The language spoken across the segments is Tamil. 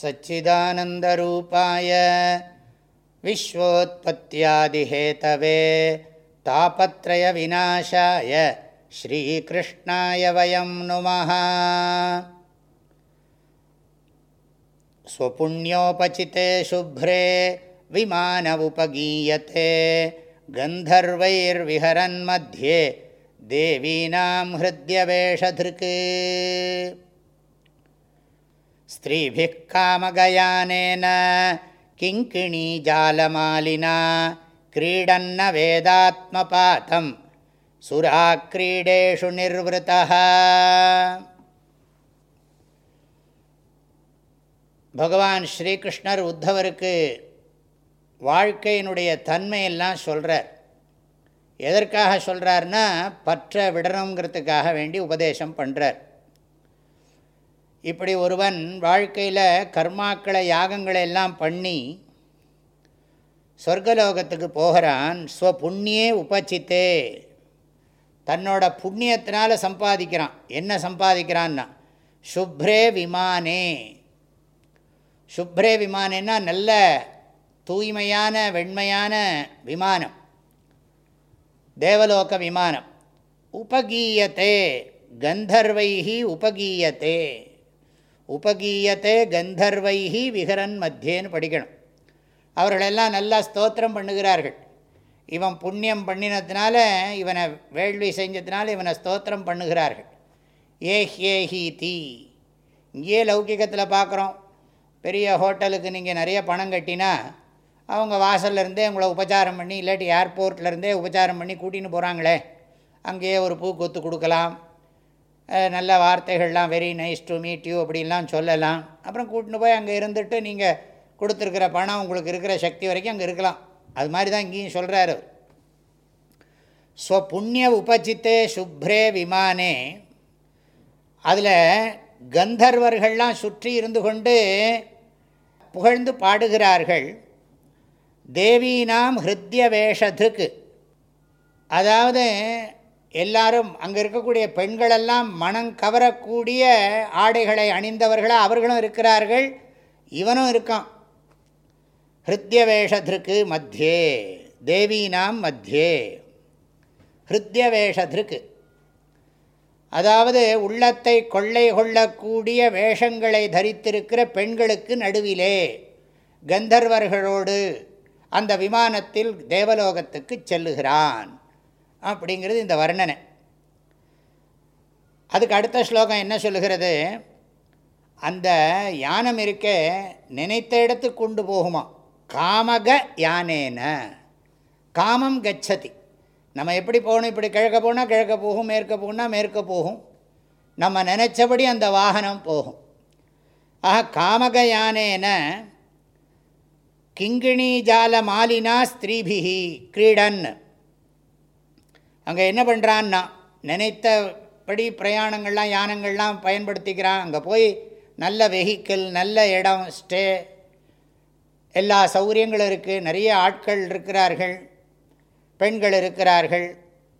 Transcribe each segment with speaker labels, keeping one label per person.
Speaker 1: सच्चिदानन्दरूपाय विश्वोत्पत्त्यादिहेतवे तापत्रयविनाशाय श्रीकृष्णाय वयं नुमः। स्वपुण्योपचिते शुभ्रे विमान उपगीयते गन्धर्वैर्विहरन्मध्ये देवीनां हृद्यवेषधृक् स्त्रीभिः कामगयानेन किङ्किणीजालमालिना क्रीडन्न वेदात्मपातं सुराक्रीडेषु निर्वृतः பகவான் ஸ்ரீகிருஷ்ணர் உத்தவருக்கு வாழ்க்கையினுடைய தன்மையெல்லாம் சொல்கிறார் எதற்காக சொல்கிறார்னா பற்ற விடணுங்கிறதுக்காக வேண்டி உபதேசம் பண்ணுறார் இப்படி ஒருவன் வாழ்க்கையில் கர்மாக்களை யாகங்களை எல்லாம் பண்ணி சொர்க்கலோகத்துக்கு போகிறான் ஸ்வ புண்ணியே உபச்சித்தே. தன்னோட புண்ணியத்தினால் சம்பாதிக்கிறான். என்ன சம்பாதிக்கிறான்னா சுப்ரே விமானே. சுப்ரே விமானேன்னா நல்ல தூய்மையான வெண்மையான விமானம். தேவலோக விமானம். உபகீயத்தே. கந்தர்வைகி உபகீயத்தே. உபகீயத்தை கந்தர்வைஹி விகரன் மத்தியேன்னு படிக்கணும். அவர்களெல்லாம் நல்லா ஸ்தோத்திரம் பண்ணுகிறார்கள். இவன் புண்ணியம் பண்ணினதுனால இவனை வேள்வி செஞ்சதுனால இவனை ஸ்தோத்திரம் பண்ணுகிறார்கள். ஏ ஹேஹி தீ. இங்கேயே லௌகிகத்தில் பார்க்குறோம். பெரிய ஹோட்டலுக்கு நீங்கள் நிறைய பணம் கட்டினா அவங்க வாசல்லேருந்தே உங்களை உபச்சாரம் பண்ணி இல்லாட்டி ஏர்போர்ட்லேருந்தே உபச்சாரம் பண்ணி கூட்டின்னு போகிறாங்களே அங்கேயே ஒரு பூ கொத்து கொடுக்கலாம். நல்ல வார்த்தைகள்லாம் very nice to meet you அப்படின்லாம் சொல்லலாம். அப்புறம் கூட்டின்னு போய் அங்கே இருந்துட்டு நீங்கள் கொடுத்துருக்கிற பணம் உங்களுக்கு இருக்கிற சக்தி வரைக்கும் அங்கே இருக்கலாம். அது மாதிரி தான் இங்கேயும் சொல்கிறாரு ஸ்வ புண்ணிய உபஜித்தே சுப்ரே விமானே. அதில் கந்தர்வர்கள்லாம் சுற்றி இருந்து கொண்டு புகழ்ந்து பாடுகிறார்கள். தேவீனாம் ஹிருத்திய வேஷத்துக்கு அதாவது எல்லாரும் அங்கே இருக்கக்கூடிய பெண்களெல்லாம் மனம் கவரக்கூடிய ஆடைகளை அணிந்தவர்களாக அவர்களும் இருக்கிறார்கள். இவனும் இருக்கான். ஹிருத்ய வேஷத்திற்கு மத்தியே தேவீனாம் மத்தியே. ஹிருத்ய வேஷத்திற்கு அதாவது உள்ளத்தை கொள்ளை கொள்ளக்கூடிய வேஷங்களை தரித்திருக்கிற பெண்களுக்கு நடுவிலே கந்தர்வர்களோடு அந்த விமானத்தில் தேவலோகத்துக்கு செல்லுகிறான். அப்படிங்கிறது இந்த வர்ணனை. அதுக்கு அடுத்த ஸ்லோகம் என்ன சொல்லுகிறது? அந்த யானம் இருக்க நினைத்த இடத்துக்கு கொண்டு போகுமா? காமக யானேன. காமம் கச்சதி. நம்ம எப்படி போகணும்? இப்படி கிழக்க போனால் கிழக்க போகும் மேற்க போகணும்னா மேற்க போகும். நம்ம நினச்சபடி அந்த வாகனம் போகும். ஆக காமக யானேன. கிங்கிணி ஜால மாலினா ஸ்திரீபிகி கிரீடன். அங்கே என்ன பண்ணுறான்னா நினைத்தபடி பிரயாணங்கள்லாம் யானங்கள்லாம் பயன்படுத்திக்கிறான். அங்கே போய் நல்ல வெஹிக்கிள் நல்ல இடம் ஸ்டே எல்லா சௌகரியங்களும் இருக்குது நிறைய ஆட்கள் இருக்கிறார்கள் பெண்கள் இருக்கிறார்கள்.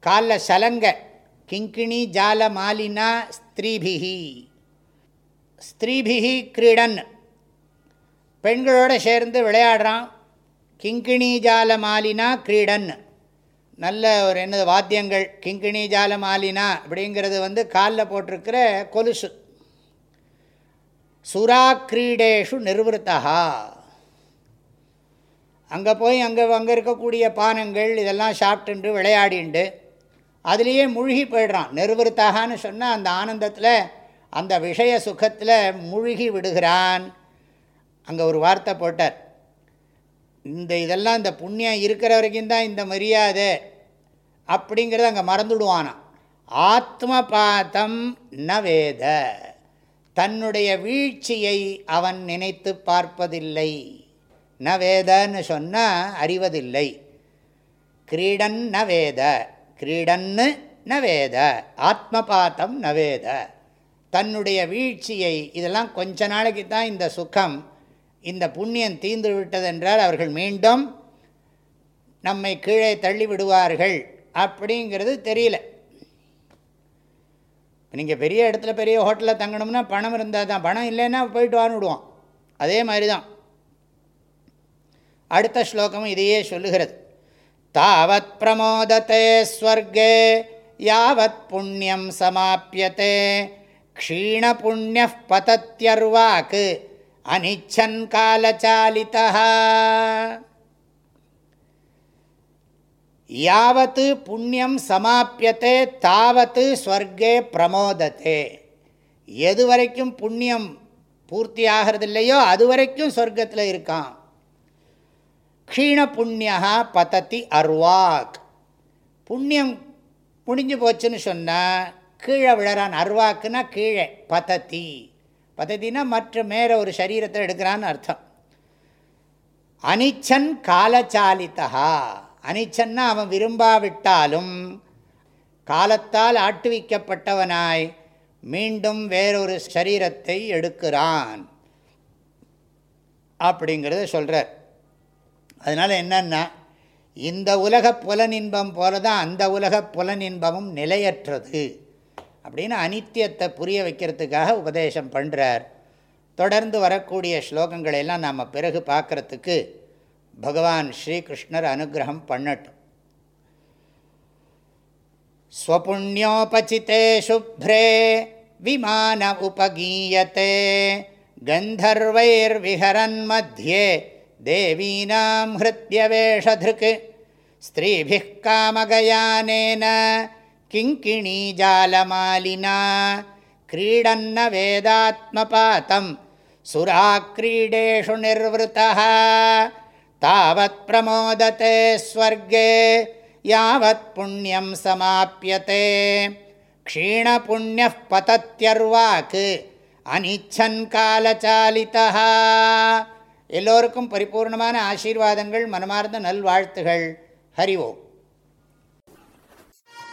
Speaker 1: காலில் சலங்க கிங்கிணி ஜால மாலினா ஸ்திரீபிகி. ஸ்திரீபிகி கிரீடன். பெண்களோடு சேர்ந்து விளையாடுறான். கிங்கிணி ஜால மாலினா கிரீடன். நல்ல ஒரு என்னது வாத்தியங்கள் கிங்கிணி ஜால மாலினா அப்படிங்கிறது வந்து காலில் போட்டிருக்கிற கொலுசு. சுரா கிரீடேஷு நிர்வத்தா அங்கே போய் அங்கே அங்கே இருக்கக்கூடிய பானங்கள் இதெல்லாம் சாப்பிட்டுண்டு விளையாடிண்டு அதுலேயே மூழ்கி போயிடுறான். நிர்வத்தகான்னு சொன்னால் அந்த ஆனந்தத்தில் அந்த விஷய சுகத்தில் மூழ்கி விடுகிறான். அங்கே ஒரு வார்த்தை போட்டார். இந்த இதெல்லாம் இந்த புண்ணியம் இருக்கிற வரைக்கும் தான் இந்த மரியாதை அப்படிங்கிறத அங்கே மறந்துடுவானான் ஆத்ம பாதம் ந வேத. தன்னுடைய வீழ்ச்சியை அவன் நினைத்து பார்ப்பதில்லை. ந வேதன்னு சொன்னால் அறிவதில்லை. கிரீடன் ந வேத. கிரீடன்னு ந வேத. ஆத்மபாத்தம் ந வேத. தன்னுடைய வீழ்ச்சியை இதெல்லாம் கொஞ்ச நாளைக்கு தான் இந்த சுகம் இந்த புண்ணியம் தீர்ந்து விட்டதென்றால் அவர்கள் மீண்டும் நம்மை கீழே தள்ளி விடுவார்கள் அப்படிங்கிறது தெரியல. நீங்கள் பெரிய இடத்துல பெரிய ஹோட்டலில் தங்கணும்னா பணம் இருந்தால் தான். பணம் இல்லைன்னா போயிட்டு வான்னு விடுவோம். அதே மாதிரி தான் அடுத்த ஸ்லோகமும் இதையே சொல்லுகிறது. தாவத் பிரமோதத்தே ஸ்வர்கே யாவத் புண்ணியம் சமாப்பியத்தே க்ஷீண புண்ணிய பதத்தியர்வாக்கு அனிச்சன் காலச்சாலிதா யாவத்து புண்ணியம் சமாப்பியத்தே தாவத்து ஸ்வர்கே பிரமோதத்தே எது வரைக்கும் புண்ணியம் பூர்த்தி ஆகிறது இல்லையோ அது வரைக்கும் சொர்க்கத்தில் இருக்கான். க்ஷீண புண்ணியா பதத்தி அர்வாக். புண்ணியம் முடிஞ்சு போச்சுன்னு சொன்னால் கீழே விழறான். அர்வாக்குன்னா கீழே பதத்தி பததினா மற்ற மேலே ஒரு சரீரத்தை எடுக்கிறான்னு அர்த்தம். அனிச்சன் காலச்சாலித்தா அனிச்சன்னா அவன் விரும்பாவிட்டாலும் காலத்தால் ஆட்டுவிக்கப்பட்டவனாய் மீண்டும் வேறொரு சரீரத்தை எடுக்கிறான். அப்படிங்கிறத சொல்கிறார் அதனால் என்னென்னா இந்த உலக புலனின்பம் போல தான் அந்த உலக புலனின்பமும் நிலையற்றது. அப்படின்னு அனித்தியத்தை புரிய வைக்கிறதுக்காக உபதேசம் பண்ணுறார் தொடர்ந்து வரக்கூடிய ஸ்லோகங்களை எல்லாம் நாம் பிறகு பார்க்குறதுக்கு பகவான் ஸ்ரீகிருஷ்ணர் அனுகிரகம் பண்ணட்டும். ஸ்வபுண்ணியோபசித்தே சுப்ரே விமான உபகீயத்தே கந்தர்வைர்விஹரன் மத்தியே தேவீனாம் ஹிருத்யவேஷதிருக் ஸ்திரீபிக் காமகயானேன கிங்கிணீஜாலமாலினா क्रीडन्न वेदात्मपातं सुराक्रीडेषु निर्वृतः तावत् प्रमोदते स्वर्गे यावत् पुण्यं समाप्यते क्षीणपुण्यः पतत्यर्वाक् அனிச்சன் காலச்சாலிதா எல்லோருக்கும் பரிபூர்ணமான ஆசீர்வாதங்கள் மனமார்ந்த நல்வாழ்த்துகள் ஹரி ஓம்